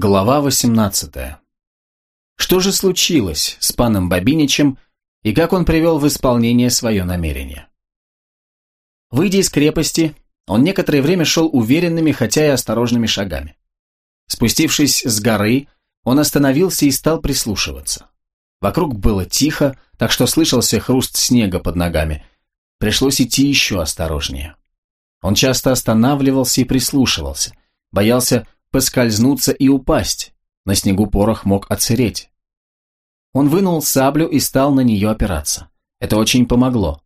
Глава 18. Что же случилось с паном Бабиничем и как он привел в исполнение свое намерение? Выйдя из крепости, он некоторое время шел уверенными, хотя и осторожными шагами. Спустившись с горы, он остановился и стал прислушиваться. Вокруг было тихо, так что слышался хруст снега под ногами. Пришлось идти еще осторожнее. Он часто останавливался и прислушивался, боялся поскользнуться и упасть. На снегу порох мог отсыреть. Он вынул саблю и стал на нее опираться. Это очень помогло.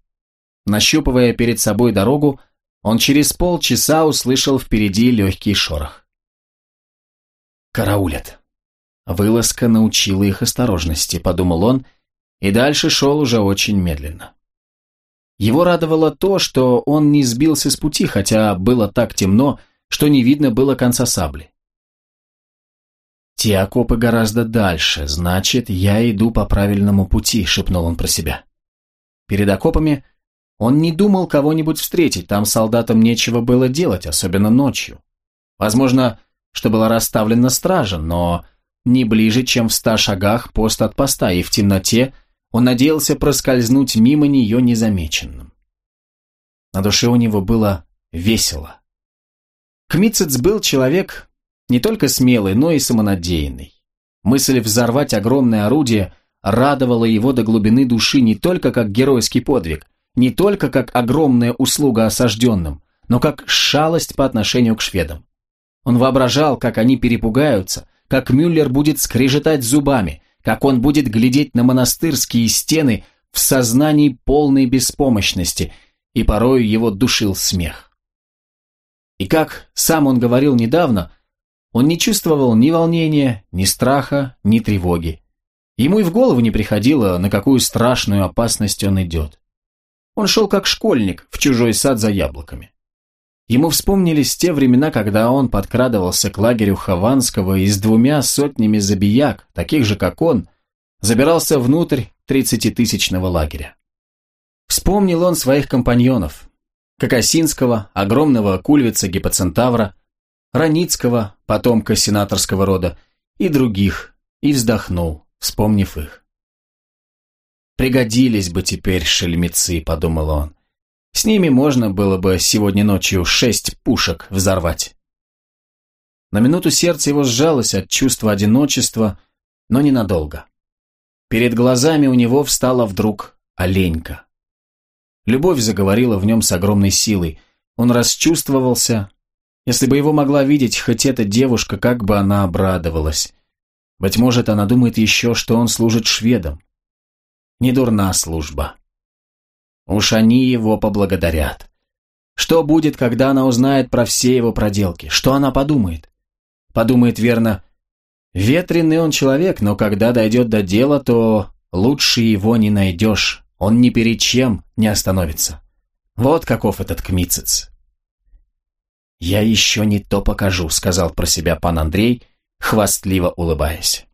Нащупывая перед собой дорогу, он через полчаса услышал впереди легкий шорох. «Караулят». Вылазка научила их осторожности, подумал он, и дальше шел уже очень медленно. Его радовало то, что он не сбился с пути, хотя было так темно, что не видно было конца сабли. «Те окопы гораздо дальше, значит, я иду по правильному пути», — шепнул он про себя. Перед окопами он не думал кого-нибудь встретить, там солдатам нечего было делать, особенно ночью. Возможно, что была расставлена стража, но не ближе, чем в ста шагах пост от поста, и в темноте он надеялся проскользнуть мимо нее незамеченным. На душе у него было весело. Кмицец был человек не только смелый, но и самонадеянный. Мысль взорвать огромное орудие радовала его до глубины души не только как геройский подвиг, не только как огромная услуга осажденным, но как шалость по отношению к шведам. Он воображал, как они перепугаются, как Мюллер будет скрежетать зубами, как он будет глядеть на монастырские стены в сознании полной беспомощности, и порою его душил смех. И как сам он говорил недавно – он не чувствовал ни волнения, ни страха, ни тревоги. Ему и в голову не приходило, на какую страшную опасность он идет. Он шел как школьник в чужой сад за яблоками. Ему вспомнились те времена, когда он подкрадывался к лагерю Хованского и с двумя сотнями забияк, таких же, как он, забирался внутрь тридцатитысячного лагеря. Вспомнил он своих компаньонов, Кокосинского, огромного кульвица гипоцентавра, Раницкого, потомка сенаторского рода, и других, и вздохнул, вспомнив их. «Пригодились бы теперь шельмецы», — подумал он. «С ними можно было бы сегодня ночью шесть пушек взорвать». На минуту сердце его сжалось от чувства одиночества, но ненадолго. Перед глазами у него встала вдруг оленька. Любовь заговорила в нем с огромной силой. Он расчувствовался, если бы его могла видеть хоть эта девушка, как бы она обрадовалась. Быть может, она думает еще, что он служит шведам. Не дурна служба. Уж они его поблагодарят. Что будет, когда она узнает про все его проделки? Что она подумает? Подумает верно, ветреный он человек, но когда дойдет до дела, то лучше его не найдешь. Он ни перед чем не остановится. Вот каков этот кмицец. «Я еще не то покажу», — сказал про себя пан Андрей, хвастливо улыбаясь.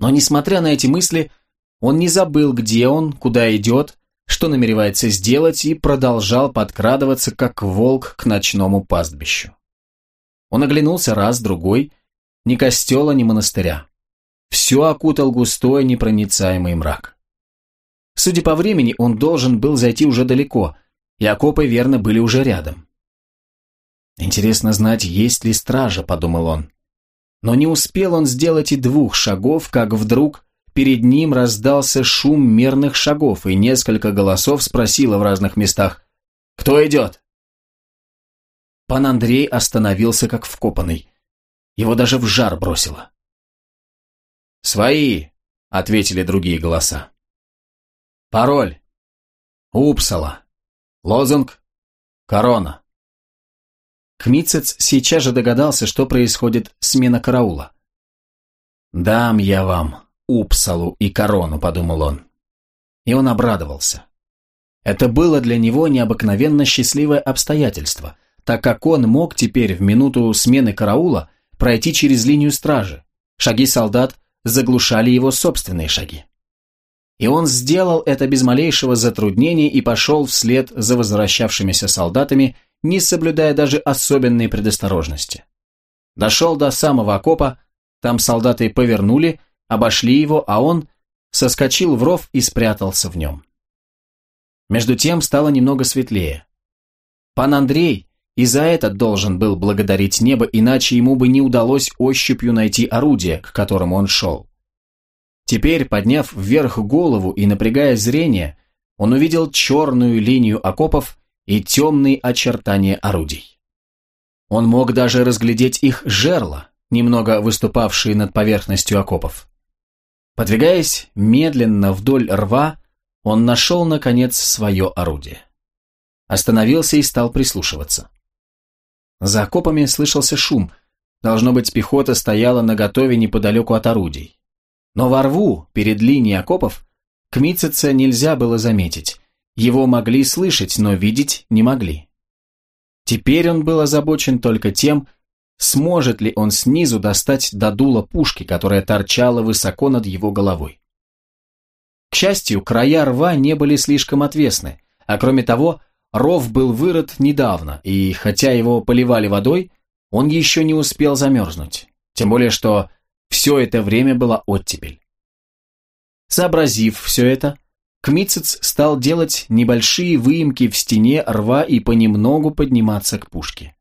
Но, несмотря на эти мысли, он не забыл, где он, куда идет, что намеревается сделать, и продолжал подкрадываться, как волк к ночному пастбищу. Он оглянулся раз, другой, ни костела, ни монастыря. Все окутал густой, непроницаемый мрак. Судя по времени, он должен был зайти уже далеко, и окопы верно были уже рядом. Интересно знать, есть ли стража, подумал он. Но не успел он сделать и двух шагов, как вдруг перед ним раздался шум мерных шагов, и несколько голосов спросило в разных местах «Кто идет?». Пан Андрей остановился как вкопанный. Его даже в жар бросило. «Свои!» — ответили другие голоса. «Пароль!» «Упсала!» «Лозунг!» «Корона!» Кмицец сейчас же догадался, что происходит смена караула. «Дам я вам Упсалу и корону», — подумал он. И он обрадовался. Это было для него необыкновенно счастливое обстоятельство, так как он мог теперь в минуту смены караула пройти через линию стражи. Шаги солдат заглушали его собственные шаги. И он сделал это без малейшего затруднения и пошел вслед за возвращавшимися солдатами не соблюдая даже особенной предосторожности. Дошел до самого окопа, там солдаты повернули, обошли его, а он соскочил в ров и спрятался в нем. Между тем стало немного светлее. Пан Андрей и за это должен был благодарить небо, иначе ему бы не удалось ощупью найти орудие, к которому он шел. Теперь, подняв вверх голову и напрягая зрение, он увидел черную линию окопов и темные очертания орудий. Он мог даже разглядеть их жерла, немного выступавшие над поверхностью окопов. Подвигаясь медленно вдоль рва, он нашел, наконец, свое орудие. Остановился и стал прислушиваться. За окопами слышался шум. Должно быть, пехота стояла наготове неподалеку от орудий. Но во рву, перед линией окопов, Кмитцица нельзя было заметить. Его могли слышать, но видеть не могли. Теперь он был озабочен только тем, сможет ли он снизу достать до дула пушки, которая торчала высоко над его головой. К счастью, края рва не были слишком отвесны, а кроме того, ров был вырыт недавно, и хотя его поливали водой, он еще не успел замерзнуть, тем более что все это время была оттепель. Сообразив все это, Кмицец стал делать небольшие выемки в стене рва и понемногу подниматься к пушке.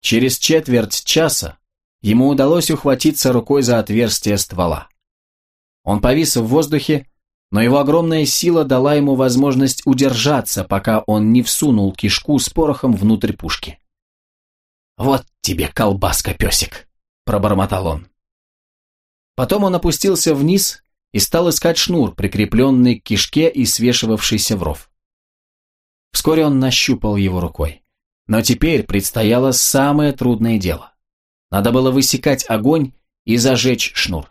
Через четверть часа ему удалось ухватиться рукой за отверстие ствола. Он повис в воздухе, но его огромная сила дала ему возможность удержаться, пока он не всунул кишку с порохом внутрь пушки. «Вот тебе колбаска, песик!» – пробормотал он. Потом он опустился вниз и стал искать шнур, прикрепленный к кишке и свешивавшийся в ров. Вскоре он нащупал его рукой. Но теперь предстояло самое трудное дело. Надо было высекать огонь и зажечь шнур.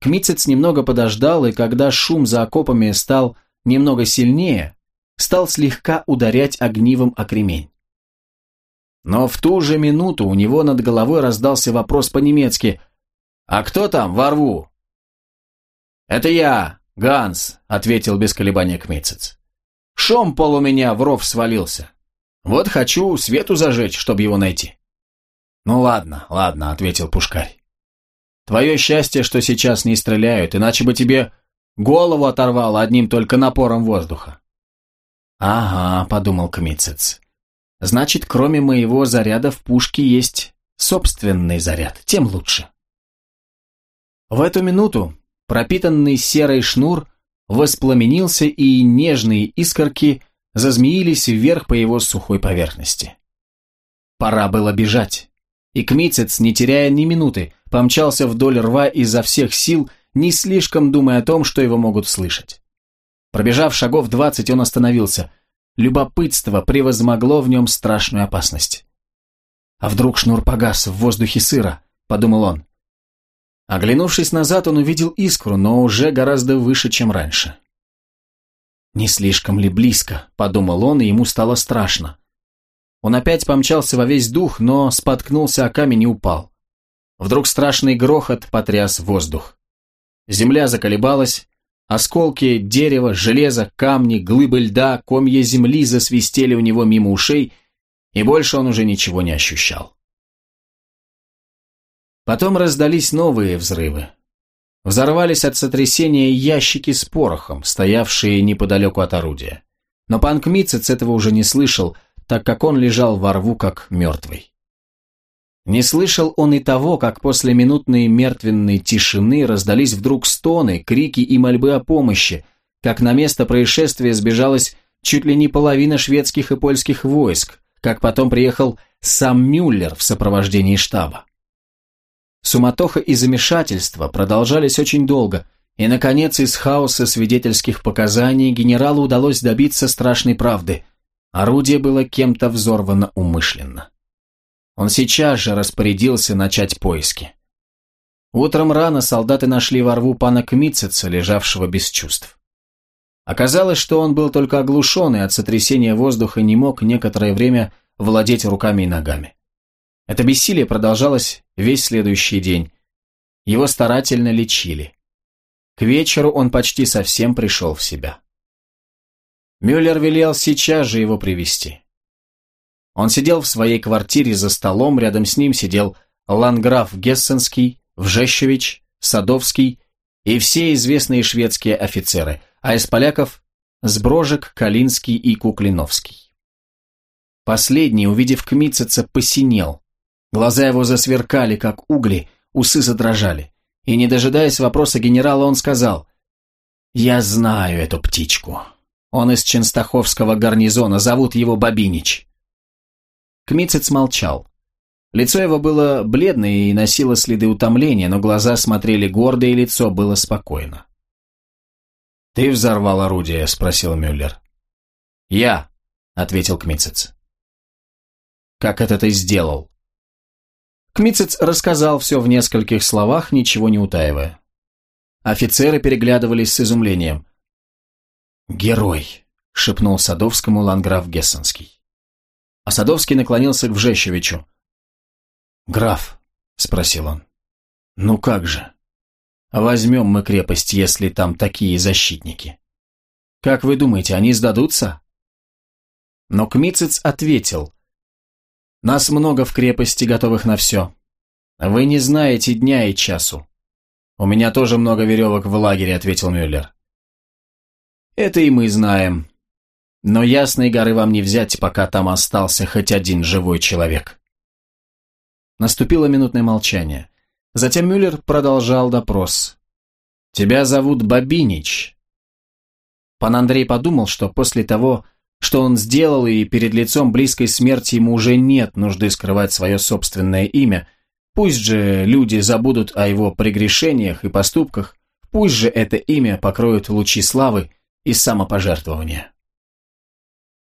Кмицец немного подождал, и когда шум за окопами стал немного сильнее, стал слегка ударять огнивом о кремень. Но в ту же минуту у него над головой раздался вопрос по-немецки «А кто там во рву?» «Это я, Ганс», — ответил без колебания Кмицец. «Шомпол у меня в ров свалился. Вот хочу свету зажечь, чтобы его найти. Ну ладно, ладно, ответил Пушкарь. Твое счастье, что сейчас не стреляют, иначе бы тебе голову оторвало одним только напором воздуха. Ага, подумал Кмицец. Значит, кроме моего заряда в пушке есть собственный заряд, тем лучше. В эту минуту пропитанный серой шнур воспламенился, и нежные искорки зазмеились вверх по его сухой поверхности. Пора было бежать. И Кмицец, не теряя ни минуты, помчался вдоль рва изо всех сил, не слишком думая о том, что его могут слышать. Пробежав шагов двадцать, он остановился. Любопытство превозмогло в нем страшную опасность. «А вдруг шнур погас, в воздухе сыро?» – подумал он. Оглянувшись назад, он увидел искру, но уже гораздо выше, чем раньше. «Не слишком ли близко?» – подумал он, и ему стало страшно. Он опять помчался во весь дух, но споткнулся о камень и упал. Вдруг страшный грохот потряс воздух. Земля заколебалась, осколки дерева, железа, камни, глыбы льда, комья земли засвистели у него мимо ушей, и больше он уже ничего не ощущал. Потом раздались новые взрывы. Взорвались от сотрясения ящики с порохом, стоявшие неподалеку от орудия. Но пан Кмицец этого уже не слышал, так как он лежал во рву как мертвый. Не слышал он и того, как после минутной мертвенной тишины раздались вдруг стоны, крики и мольбы о помощи, как на место происшествия сбежалась чуть ли не половина шведских и польских войск, как потом приехал сам Мюллер в сопровождении штаба. Суматоха и замешательство продолжались очень долго, и, наконец, из хаоса свидетельских показаний генералу удалось добиться страшной правды. Орудие было кем-то взорвано умышленно. Он сейчас же распорядился начать поиски. Утром рано солдаты нашли во рву пана Кмитцица, лежавшего без чувств. Оказалось, что он был только оглушен и от сотрясения воздуха не мог некоторое время владеть руками и ногами. Это бессилие продолжалось весь следующий день. Его старательно лечили. К вечеру он почти совсем пришел в себя. Мюллер велел сейчас же его привести. Он сидел в своей квартире за столом, рядом с ним сидел Ланграф Гессенский, Вжещевич, Садовский и все известные шведские офицеры, а из поляков – Сброжек, Калинский и Куклиновский. Последний, увидев Кмитцица, посинел. Глаза его засверкали, как угли, усы задрожали. И, не дожидаясь вопроса генерала, он сказал, «Я знаю эту птичку. Он из Ченстаховского гарнизона, зовут его Бабинич». Кмицец молчал. Лицо его было бледное и носило следы утомления, но глаза смотрели гордо, и лицо было спокойно. «Ты взорвал орудие?» – спросил Мюллер. «Я», – ответил Кмицец. «Как это ты сделал?» Кмицец рассказал все в нескольких словах, ничего не утаивая. Офицеры переглядывались с изумлением. «Герой», — шепнул Садовскому ланграф Гессенский. А Садовский наклонился к Вжещевичу. «Граф», — спросил он, — «ну как же? Возьмем мы крепость, если там такие защитники. Как вы думаете, они сдадутся?» Но Кмицец ответил, «Нас много в крепости, готовых на все. Вы не знаете дня и часу. «У меня тоже много веревок в лагере», — ответил Мюллер. «Это и мы знаем. Но Ясной горы вам не взять, пока там остался хоть один живой человек». Наступило минутное молчание. Затем Мюллер продолжал допрос. «Тебя зовут Бабинич». Пан Андрей подумал, что после того, что он сделал, и перед лицом близкой смерти ему уже нет нужды скрывать свое собственное имя, Пусть же люди забудут о его прегрешениях и поступках, пусть же это имя покроют лучи славы и самопожертвования.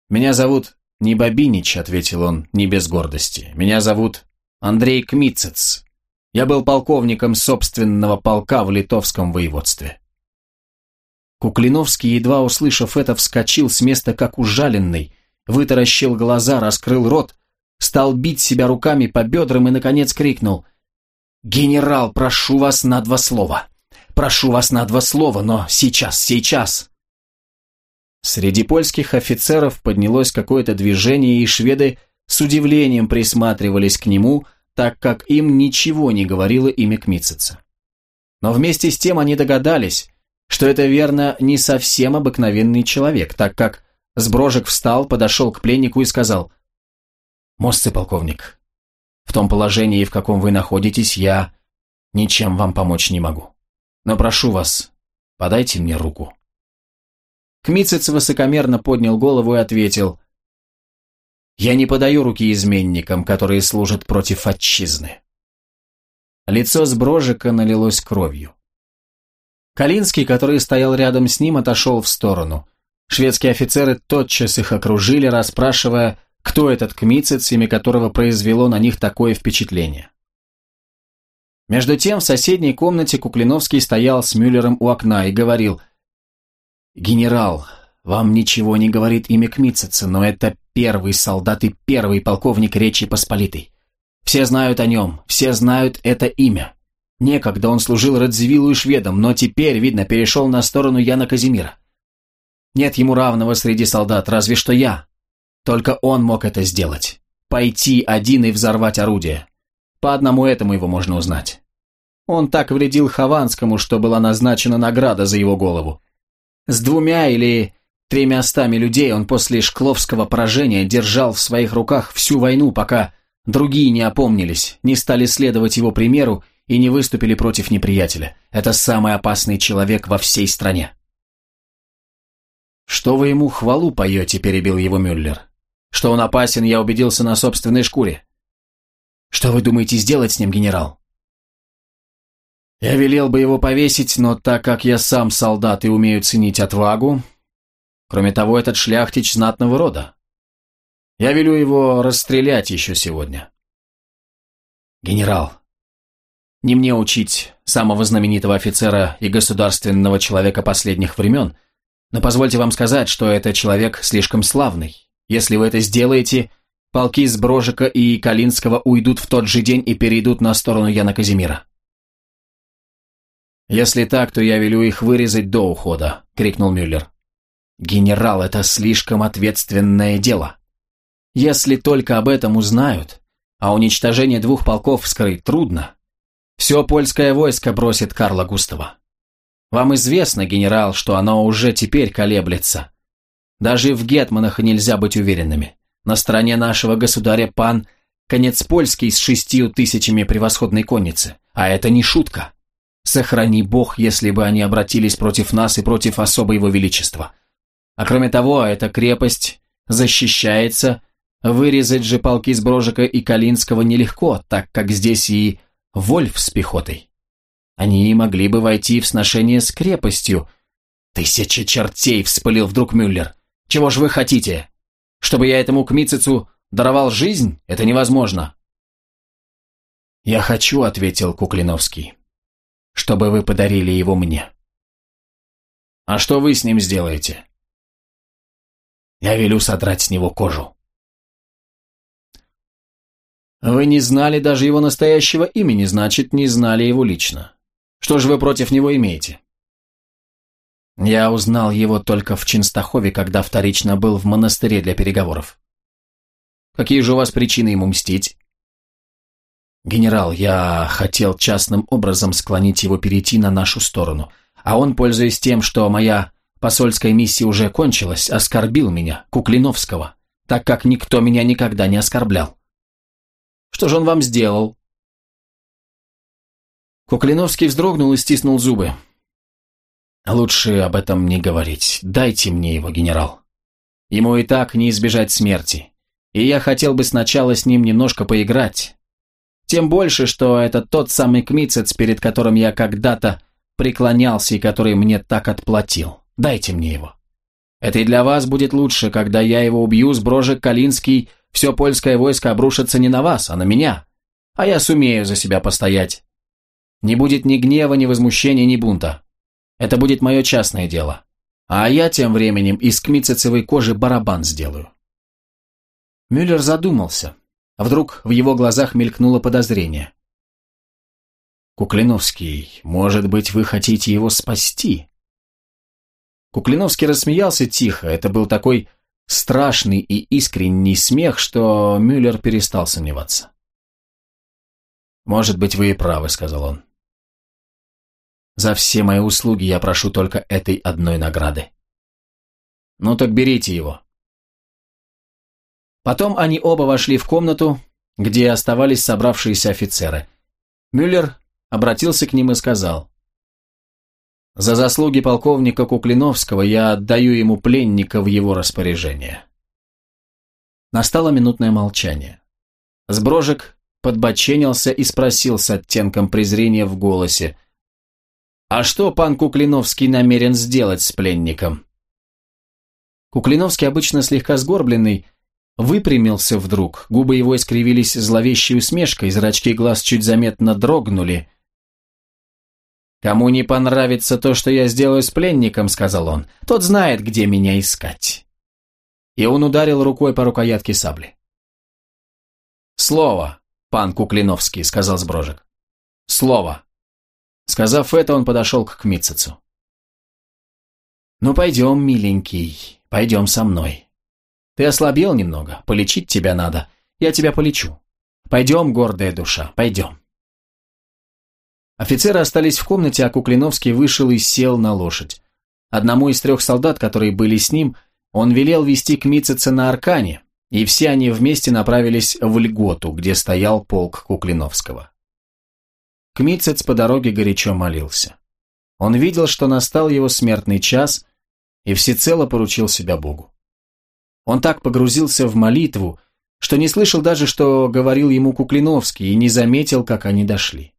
«Меня зовут не Бабинич», — ответил он, не без гордости. «Меня зовут Андрей Кмицец. Я был полковником собственного полка в литовском воеводстве». Куклиновский, едва услышав это, вскочил с места как ужаленный, вытаращил глаза, раскрыл рот, стал бить себя руками по бедрам и, наконец, крикнул «Генерал, прошу вас на два слова! Прошу вас на два слова, но сейчас, сейчас!» Среди польских офицеров поднялось какое-то движение, и шведы с удивлением присматривались к нему, так как им ничего не говорило имя Кмитцица. Но вместе с тем они догадались, что это верно не совсем обыкновенный человек, так как Сброжек встал, подошел к пленнику и сказал – Мостцы, полковник, в том положении, в каком вы находитесь, я ничем вам помочь не могу. Но прошу вас, подайте мне руку». Кмицец высокомерно поднял голову и ответил, «Я не подаю руки изменникам, которые служат против отчизны». Лицо Сброжика налилось кровью. Калинский, который стоял рядом с ним, отошел в сторону. Шведские офицеры тотчас их окружили, расспрашивая, кто этот кмицец, имя которого произвело на них такое впечатление. Между тем в соседней комнате Куклиновский стоял с Мюллером у окна и говорил «Генерал, вам ничего не говорит имя Кмитцица, но это первый солдат и первый полковник Речи Посполитой. Все знают о нем, все знают это имя. Некогда он служил Радзивиллу и шведам, но теперь, видно, перешел на сторону Яна Казимира. Нет ему равного среди солдат, разве что я, только он мог это сделать. Пойти один и взорвать орудие. По одному этому его можно узнать. Он так вредил Хованскому, что была назначена награда за его голову. С двумя или тремя стами людей он после Шкловского поражения держал в своих руках всю войну, пока другие не опомнились, не стали следовать его примеру и не выступили против неприятеля. Это самый опасный человек во всей стране. «Что вы ему хвалу поете?» – перебил его Мюллер. Что он опасен, я убедился на собственной шкуре. Что вы думаете сделать с ним, генерал? Я велел бы его повесить, но так как я сам солдат и умею ценить отвагу, кроме того, этот шляхтич знатного рода. Я велю его расстрелять еще сегодня. Генерал, не мне учить самого знаменитого офицера и государственного человека последних времен, но позвольте вам сказать, что это человек слишком славный, если вы это сделаете, полки с Брожика и Калинского уйдут в тот же день и перейдут на сторону Яна Казимира. «Если так, то я велю их вырезать до ухода», — крикнул Мюллер. «Генерал, это слишком ответственное дело. Если только об этом узнают, а уничтожение двух полков вскрыть трудно. Все польское войско бросит Карла Густава. Вам известно, генерал, что оно уже теперь колеблется. Даже в гетманах нельзя быть уверенными. На стороне нашего государя пан конец польский с шестью тысячами превосходной конницы, а это не шутка. Сохрани бог, если бы они обратились против нас и против особо его величества. А кроме того, эта крепость защищается, вырезать же полки с Брожика и Калинского нелегко, так как здесь и Вольф с пехотой. Они могли бы войти в сношение с крепостью. «Тысяча чертей!» — вспылил вдруг Мюллер. «Чего ж вы хотите? Чтобы я этому кмицицу даровал жизнь? Это невозможно!» «Я хочу», — ответил Куклиновский чтобы вы подарили его мне. А что вы с ним сделаете? Я велю содрать с него кожу. Вы не знали даже его настоящего имени, значит, не знали его лично. Что же вы против него имеете? Я узнал его только в Чинстахове, когда вторично был в монастыре для переговоров. Какие же у вас причины ему мстить? «Генерал, я хотел частным образом склонить его перейти на нашу сторону, а он, пользуясь тем, что моя посольская миссия уже кончилась, оскорбил меня, Куклиновского, так как никто меня никогда не оскорблял». «Что же он вам сделал?» Куклиновский вздрогнул и стиснул зубы. «Лучше об этом не говорить. Дайте мне его, генерал. Ему и так не избежать смерти. И я хотел бы сначала с ним немножко поиграть, тем больше, что это тот самый Кмицец, перед которым я когда-то преклонялся и который мне так отплатил. Дайте мне его. Это и для вас будет лучше, когда я его убью, сброжек Калинский, все польское войско обрушится не на вас, а на меня. А я сумею за себя постоять. Не будет ни гнева, ни возмущения, ни бунта. Это будет мое частное дело. А я тем временем из кмицецевой кожи барабан сделаю. Мюллер задумался. Вдруг в его глазах мелькнуло подозрение. «Куклиновский, может быть, вы хотите его спасти?» Куклиновский рассмеялся тихо, это был такой страшный и искренний смех, что Мюллер перестал сомневаться. «Может быть, вы и правы», — сказал он. «За все мои услуги я прошу только этой одной награды». «Ну так берите его». Потом они оба вошли в комнату, где оставались собравшиеся офицеры. Мюллер обратился к ним и сказал, «За заслуги полковника Куклиновского я отдаю ему пленника в его распоряжение». Настало минутное молчание. Сброжек подбоченился и спросил с оттенком презрения в голосе, «А что пан Куклиновский намерен сделать с пленником?» Куклиновский, обычно слегка сгорбленный, выпрямился вдруг, губы его искривились зловещей усмешкой, зрачки глаз чуть заметно дрогнули. «Кому не понравится то, что я сделаю с пленником», — сказал он, — «тот знает, где меня искать». И он ударил рукой по рукоятке сабли. «Слово, пан Куклиновский», — сказал Сброжек. «Слово». Сказав это, он подошел к Кмитцецу. «Ну, пойдем, миленький, пойдем со мной. Ты ослабел немного, полечить тебя надо. Я тебя полечу. Пойдем, гордая душа, пойдем. Офицеры остались в комнате, а Куклиновский вышел и сел на лошадь. Одному из трех солдат, которые были с ним, он велел вести к Митцице на Аркане, и все они вместе направились в Льготу, где стоял полк Куклиновского. Кмицец по дороге горячо молился. Он видел, что настал его смертный час, и всецело поручил себя Богу. Он так погрузился в молитву, что не слышал даже, что говорил ему Куклиновский, и не заметил, как они дошли.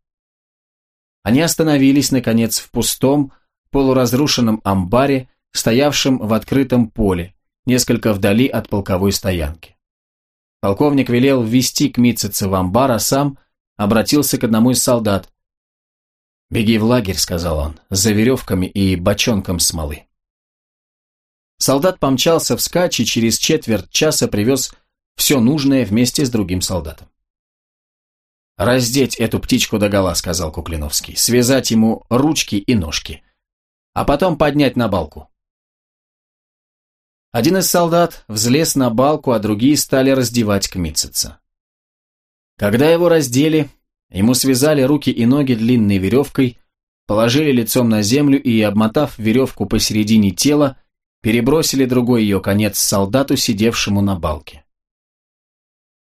Они остановились, наконец, в пустом, полуразрушенном амбаре, стоявшем в открытом поле, несколько вдали от полковой стоянки. Полковник велел ввести Кмитцица в амбар, а сам обратился к одному из солдат. «Беги в лагерь», — сказал он, — «за веревками и бочонком смолы». Солдат помчался вскачь и через четверть часа привез все нужное вместе с другим солдатом. «Раздеть эту птичку догола», — сказал Куклиновский, «связать ему ручки и ножки, а потом поднять на балку». Один из солдат взлез на балку, а другие стали раздевать Кмитцица. Когда его раздели, ему связали руки и ноги длинной веревкой, положили лицом на землю и, обмотав веревку посередине тела, перебросили другой ее конец солдату, сидевшему на балке.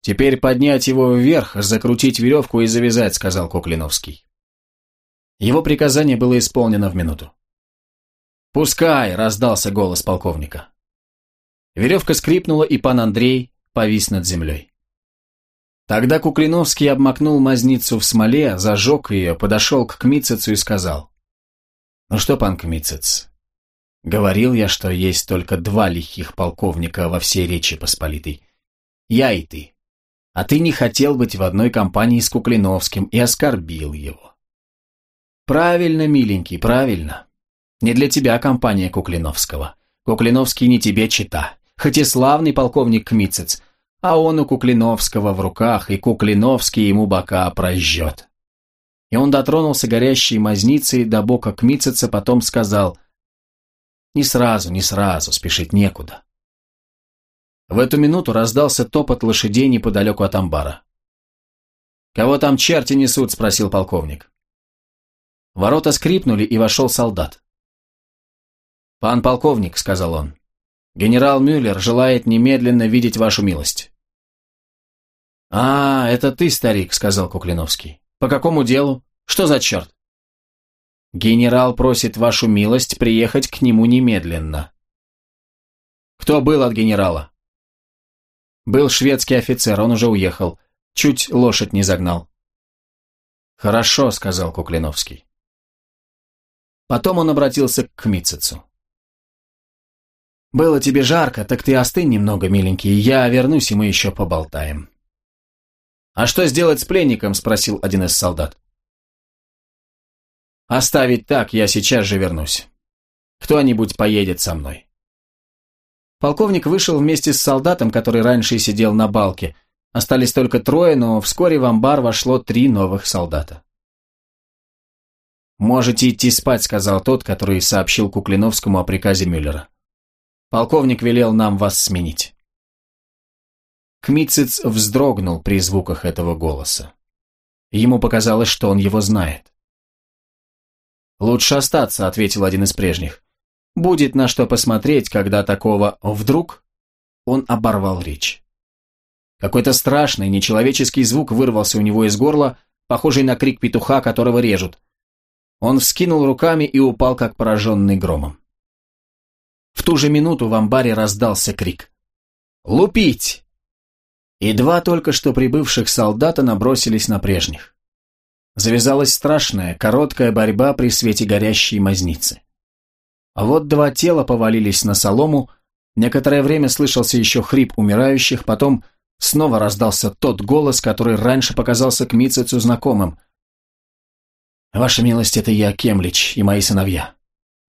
«Теперь поднять его вверх, закрутить веревку и завязать», — сказал Куклиновский. Его приказание было исполнено в минуту. «Пускай!» — раздался голос полковника. Веревка скрипнула, и пан Андрей повис над землей. Тогда Куклиновский обмакнул мазницу в смоле, зажег ее, подошел к Кмицецу и сказал. «Ну что, пан Кмицец, говорил я, что есть только два лихих полковника во всей Речи Посполитой. Я и ты. А ты не хотел быть в одной компании с Куклиновским и оскорбил его. Правильно, миленький, правильно. Не для тебя компания Куклиновского. Куклиновский не тебе чита. Хоть и славный полковник Кмицец, а он у Куклиновского в руках, и Куклиновский ему бока прожжет. И он дотронулся горящей мазницей до бока Кмицеца, потом сказал «Не сразу, не сразу, спешить некуда». В эту минуту раздался топот лошадей неподалеку от амбара. «Кого там черти несут?» – спросил полковник. Ворота скрипнули, и вошел солдат. «Пан полковник», — сказал он, — «генерал Мюллер желает немедленно видеть вашу милость». «А, это ты, старик», — сказал Куклиновский. «По какому делу? Что за черт?» «Генерал просит вашу милость приехать к нему немедленно». «Кто был от генерала?» «Был шведский офицер, он уже уехал. Чуть лошадь не загнал». «Хорошо», — сказал Куклиновский. Потом он обратился к Кмицецу. «Было тебе жарко, так ты остынь немного, миленький, я вернусь, и мы еще поболтаем». «А что сделать с пленником?» – спросил один из солдат. «Оставить так, я сейчас же вернусь. Кто-нибудь поедет со мной». Полковник вышел вместе с солдатом, который раньше сидел на балке. Остались только трое, но вскоре в амбар вошло три новых солдата. «Можете идти спать», — сказал тот, который сообщил Куклиновскому о приказе Мюллера. Полковник велел нам вас сменить». Кмитцец вздрогнул при звуках этого голоса. Ему показалось, что он его знает. «Лучше остаться», — ответил один из прежних. «Будет на что посмотреть, когда такого вдруг...» Он оборвал речь. Какой-то страшный, нечеловеческий звук вырвался у него из горла, похожий на крик петуха, которого режут. Он вскинул руками и упал, как пораженный громом. В ту же минуту в амбаре раздался крик. «Лупить!» И два только что прибывших солдата набросились на прежних. Завязалась страшная, короткая борьба при свете горящей мазницы. А вот два тела повалились на солому, некоторое время слышался еще хрип умирающих, потом снова раздался тот голос, который раньше показался к Мицецу знакомым. «Ваша милость, это я, Кемлич, и мои сыновья.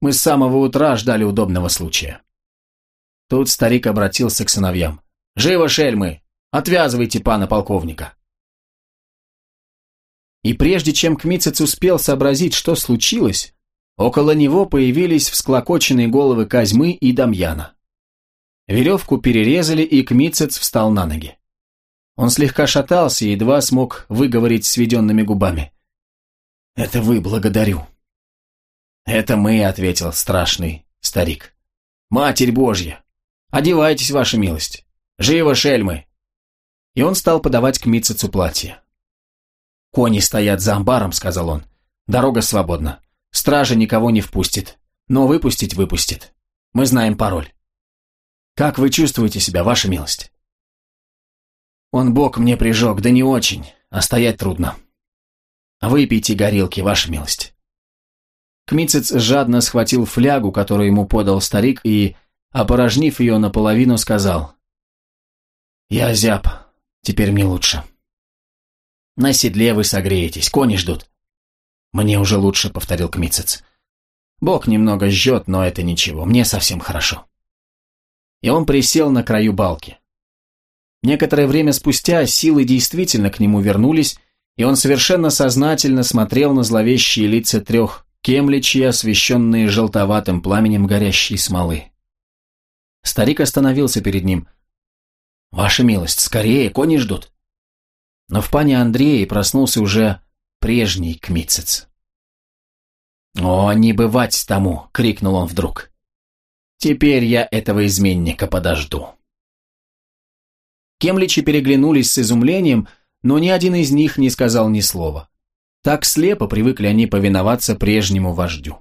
Мы с самого утра ждали удобного случая. Тут старик обратился к сыновьям. «Живо, шельмы! Отвязывайте пана полковника!» И прежде чем Кмицец успел сообразить, что случилось, около него появились всклокоченные головы Козьмы и Дамьяна. Веревку перерезали, и Кмицец встал на ноги. Он слегка шатался и едва смог выговорить сведенными губами. «Это вы, благодарю. «Это мы», — ответил страшный старик. «Матерь Божья! Одевайтесь, ваша милость! Живо, шельмы!» И он стал подавать к Митцицу платье. «Кони стоят за амбаром», — сказал он. «Дорога свободна. Стража никого не впустит, но выпустить выпустит. Мы знаем пароль. Как вы чувствуете себя, ваша милость?» «Он бок мне прижег, да не очень, а стоять трудно. Выпейте горилки, ваша милость». Кмицец жадно схватил флягу, которую ему подал старик, и, опорожнив ее наполовину, сказал. «Я зяб, теперь мне лучше. На седле вы согреетесь, кони ждут». «Мне уже лучше», — повторил Кмицец. «Бог немного жжет, но это ничего, мне совсем хорошо». И он присел на краю балки. Некоторое время спустя силы действительно к нему вернулись, и он совершенно сознательно смотрел на зловещие лица трех кемличи, освещенные желтоватым пламенем горящей смолы. Старик остановился перед ним. «Ваша милость, скорее, кони ждут!» Но в пане Андрея проснулся уже прежний Кмицец. «О, не бывать тому!» — крикнул он вдруг. «Теперь я этого изменника подожду». Кемличи переглянулись с изумлением, но ни один из них не сказал ни слова. Так слепо привыкли они повиноваться прежнему вождю.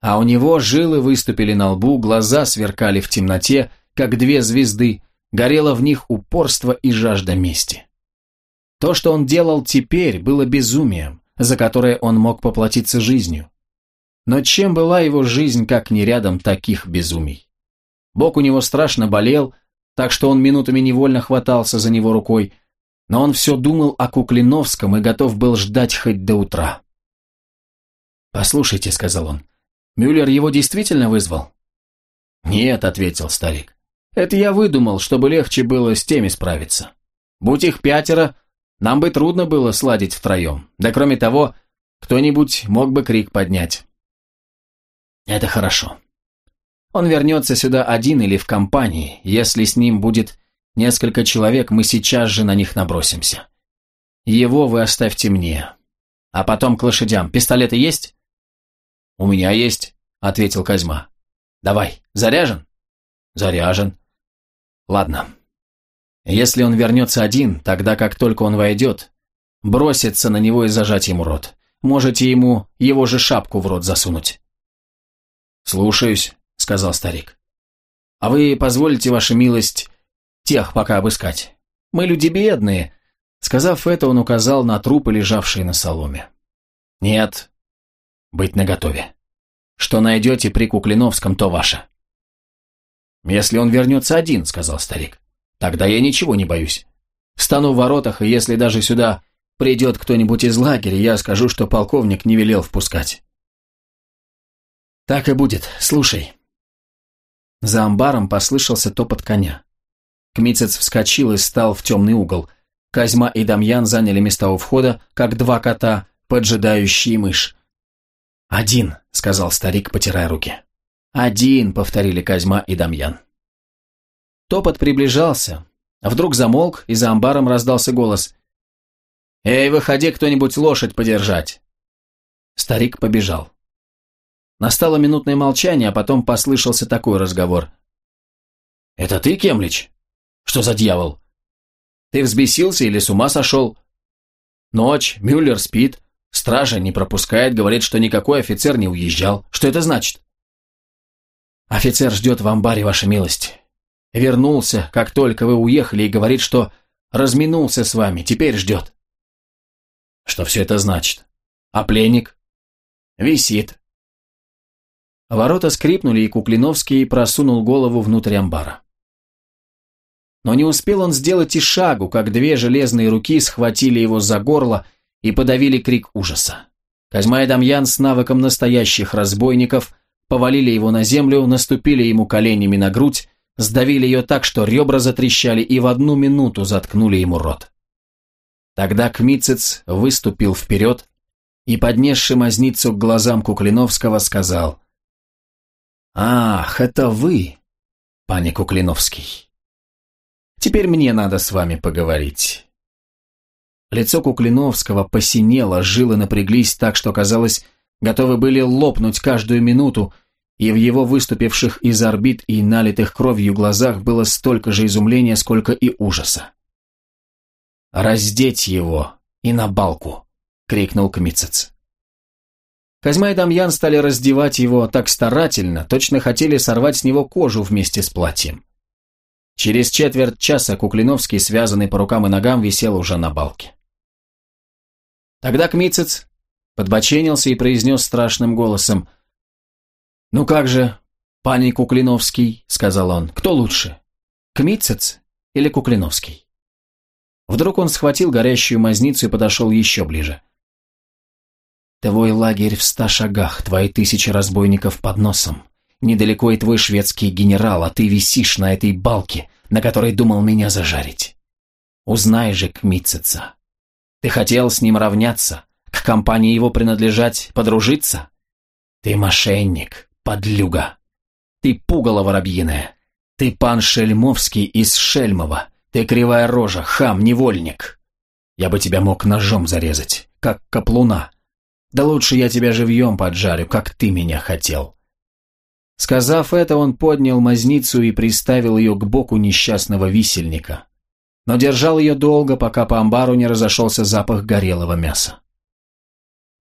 А у него жилы выступили на лбу, глаза сверкали в темноте, как две звезды, горело в них упорство и жажда мести. То, что он делал теперь, было безумием, за которое он мог поплатиться жизнью. Но чем была его жизнь, как не рядом таких безумий? Бог у него страшно болел, так что он минутами невольно хватался за него рукой, но он все думал о Куклиновском и готов был ждать хоть до утра. «Послушайте», — сказал он, — «Мюллер его действительно вызвал?» «Нет», — ответил старик, — «это я выдумал, чтобы легче было с теми справиться. Будь их пятеро, нам бы трудно было сладить втроем, да кроме того, кто-нибудь мог бы крик поднять». «Это хорошо. Он вернется сюда один или в компании, если с ним будет Несколько человек, мы сейчас же на них набросимся. Его вы оставьте мне. А потом к лошадям. Пистолеты есть? У меня есть, ответил Козьма. Давай, заряжен? Заряжен. Ладно. Если он вернется один, тогда как только он войдет, броситься на него и зажать ему рот. Можете ему его же шапку в рот засунуть. «Слушаюсь», — сказал старик. «А вы позволите, ваша милость, тех пока обыскать. Мы люди бедные». Сказав это, он указал на трупы, лежавшие на соломе. «Нет, быть наготове. Что найдете при Куклиновском, то ваше». «Если он вернется один», — сказал старик, — «тогда я ничего не боюсь. Встану в воротах, и если даже сюда придет кто-нибудь из лагеря, я скажу, что полковник не велел впускать». «Так и будет. Слушай». За амбаром послышался топот коня. Кмицец вскочил и стал в темный угол. Козьма и Дамьян заняли места у входа, как два кота, поджидающие мышь. «Один», — сказал старик, потирая руки. «Один», — повторили Козьма и Дамьян. Топот приближался. Вдруг замолк, и за амбаром раздался голос. «Эй, выходи кто-нибудь лошадь подержать!» Старик побежал. Настало минутное молчание, а потом послышался такой разговор. «Это ты, Кемлич?» Что за дьявол? Ты взбесился или с ума сошел? Ночь, Мюллер спит, стража не пропускает, говорит, что никакой офицер не уезжал. Что это значит? Офицер ждет в амбаре, ваша милость. Вернулся, как только вы уехали, и говорит, что разминулся с вами, теперь ждет. Что все это значит? А пленник? Висит. Ворота скрипнули, и Куклиновский просунул голову внутрь амбара. Но не успел он сделать и шагу, как две железные руки схватили его за горло и подавили крик ужаса. Козьма и Дамьян с навыком настоящих разбойников повалили его на землю, наступили ему коленями на грудь, сдавили ее так, что ребра затрещали и в одну минуту заткнули ему рот. Тогда Кмицец выступил вперед и, поднесший мазницу к глазам Куклиновского, сказал «Ах, это вы, пане Куклиновский!» Теперь мне надо с вами поговорить». Лицо Куклиновского посинело, жилы напряглись так, что, казалось, готовы были лопнуть каждую минуту, и в его выступивших из орбит и налитых кровью глазах было столько же изумления, сколько и ужаса. «Раздеть его и на балку!» — крикнул Кмицец. Козьма и Дамьян стали раздевать его так старательно, точно хотели сорвать с него кожу вместе с платьем. Через четверть часа Куклиновский, связанный по рукам и ногам, висел уже на балке. Тогда Кмицец подбоченился и произнес страшным голосом. «Ну как же, пани Куклиновский?» — сказал он. «Кто лучше, Кмицец или Куклиновский?» Вдруг он схватил горящую мазницу и подошел еще ближе. «Твой лагерь в ста шагах, твои тысячи разбойников под носом. Недалеко и твой шведский генерал, а ты висишь на этой балке, на которой думал меня зажарить. Узнай же Кмитцица. Ты хотел с ним равняться, к компании его принадлежать, подружиться? Ты мошенник, подлюга. Ты пугало воробьиное. Ты пан Шельмовский из Шельмова. Ты кривая рожа, хам, невольник. Я бы тебя мог ножом зарезать, как каплуна. Да лучше я тебя живьем поджарю, как ты меня хотел». Сказав это, он поднял мазницу и приставил ее к боку несчастного висельника. Но держал ее долго, пока по амбару не разошелся запах горелого мяса.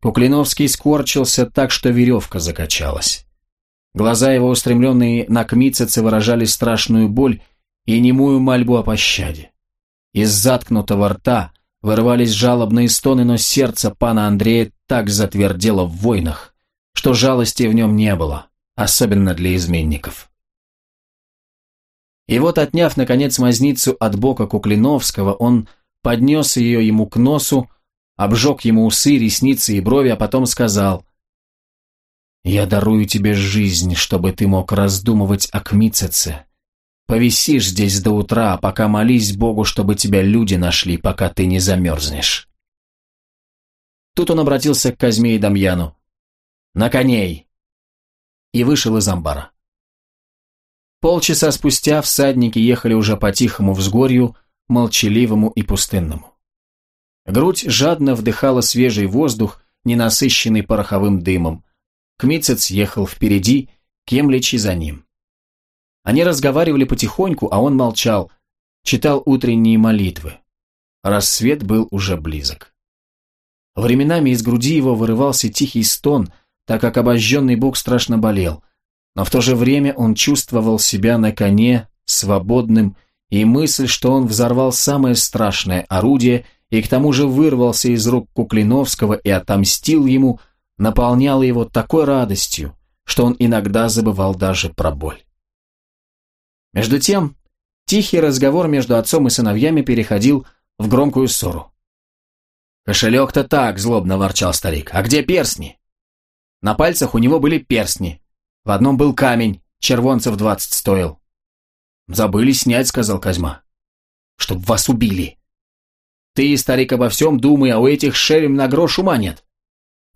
Куклиновский скорчился так, что веревка закачалась. Глаза его, устремленные на Кмитцице, выражали страшную боль и немую мольбу о пощаде. Из заткнутого рта вырывались жалобные стоны, но сердце пана Андрея так затвердело в войнах, что жалости в нем не было, особенно для изменников. И вот, отняв, наконец, мазницу от бока Куклиновского, он поднес ее ему к носу, обжег ему усы, ресницы и брови, а потом сказал «Я дарую тебе жизнь, чтобы ты мог раздумывать о Кмитцеце, Повисишь здесь до утра, пока молись Богу, чтобы тебя люди нашли, пока ты не замерзнешь. Тут он обратился к Казьме и Дамьяну. «На коней!» И вышел из амбара. Полчаса спустя всадники ехали уже по тихому взгорью, молчаливому и пустынному. Грудь жадно вдыхала свежий воздух, ненасыщенный пороховым дымом. Кмицец ехал впереди, Кемличи за ним. Они разговаривали потихоньку, а он молчал, читал утренние молитвы. Рассвет был уже близок. Временами из груди его вырывался тихий стон, так как обожженный бок страшно болел, но в то же время он чувствовал себя на коне, свободным, и мысль, что он взорвал самое страшное орудие и к тому же вырвался из рук Куклиновского и отомстил ему, наполняла его такой радостью, что он иногда забывал даже про боль. Между тем, тихий разговор между отцом и сыновьями переходил в громкую ссору. «Кошелек-то так», — злобно ворчал старик. «А где перстни?» На пальцах у него были перстни. В одном был камень, червонцев двадцать стоил. «Забыли снять», — сказал Козьма. «Чтоб вас убили». «Ты, старик, обо всем думай, а у этих шерем на грош ума нет.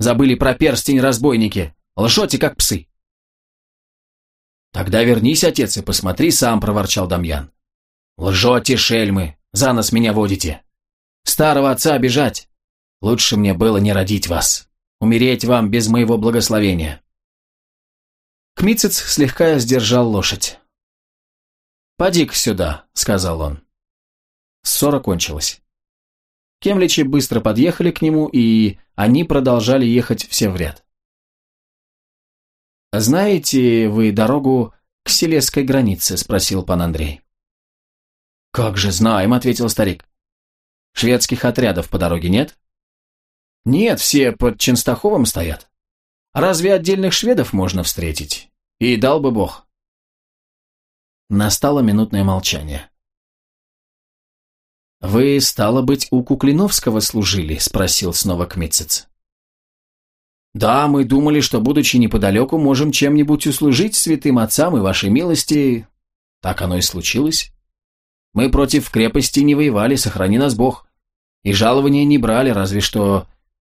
Забыли про перстень разбойники. Лжете, как псы». «Тогда вернись, отец, и посмотри сам», — проворчал Дамьян. «Лжете, шельмы, за нас меня водите. Старого отца обижать. Лучше мне было не родить вас, умереть вам без моего благословения». Кмицец слегка сдержал лошадь. «Поди-ка сюда», — сказал он. Ссора кончилась. Кемличи быстро подъехали к нему, и они продолжали ехать все в ряд. «Знаете вы дорогу к селесской границе?» – спросил пан Андрей. «Как же знаем», – ответил старик. «Шведских отрядов по дороге нет?» «Нет, все под Ченстаховым стоят. Разве отдельных шведов можно встретить? И дал бы бог». Настало минутное молчание. «Вы, стало быть, у Куклиновского служили?» – спросил снова Кмитцец. Да, мы думали, что, будучи неподалеку, можем чем-нибудь услужить святым отцам и вашей милости. Так оно и случилось. Мы против крепости не воевали, сохрани нас Бог. И жалования не брали, разве что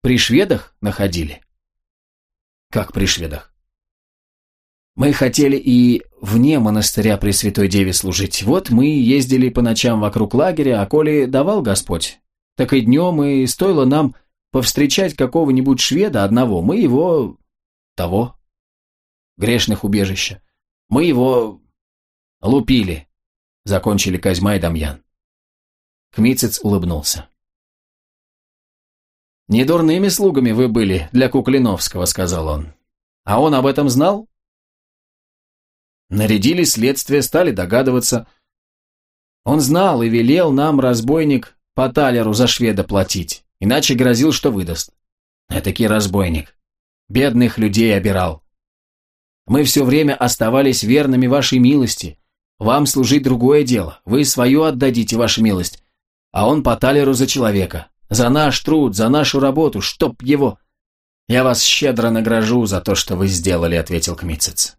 при шведах находили. Как при шведах? Мы хотели и вне монастыря при Святой Деве служить. Вот мы ездили по ночам вокруг лагеря, а коли давал Господь, так и днем, и стоило нам повстречать какого-нибудь шведа одного, мы его... того. Грешных убежища. Мы его... лупили. Закончили Козьма и Дамьян. Кмицец улыбнулся. «Недурными слугами вы были для Куклиновского», — сказал он. «А он об этом знал?» Нарядили следствие, стали догадываться. Он знал и велел нам, разбойник, по талеру за шведа платить. Иначе грозил, что выдаст. Этакий разбойник. Бедных людей обирал. Мы все время оставались верными вашей милости. Вам служить другое дело. Вы свое отдадите, ваша милость. А он по талеру за человека. За наш труд, за нашу работу, чтоб его... Я вас щедро награжу за то, что вы сделали, ответил Кмицец.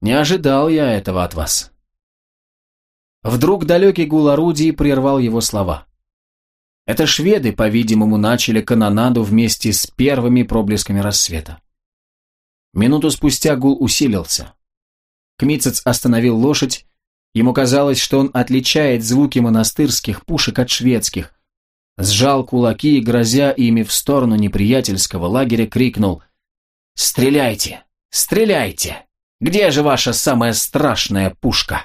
Не ожидал я этого от вас. Вдруг далекий гул орудий прервал его слова. Это шведы, по-видимому, начали канонаду вместе с первыми проблесками рассвета. Минуту спустя гул усилился. Кмицец остановил лошадь. Ему казалось, что он отличает звуки монастырских пушек от шведских. Сжал кулаки и, грозя ими в сторону неприятельского лагеря, крикнул «Стреляйте! Стреляйте! Где же ваша самая страшная пушка?»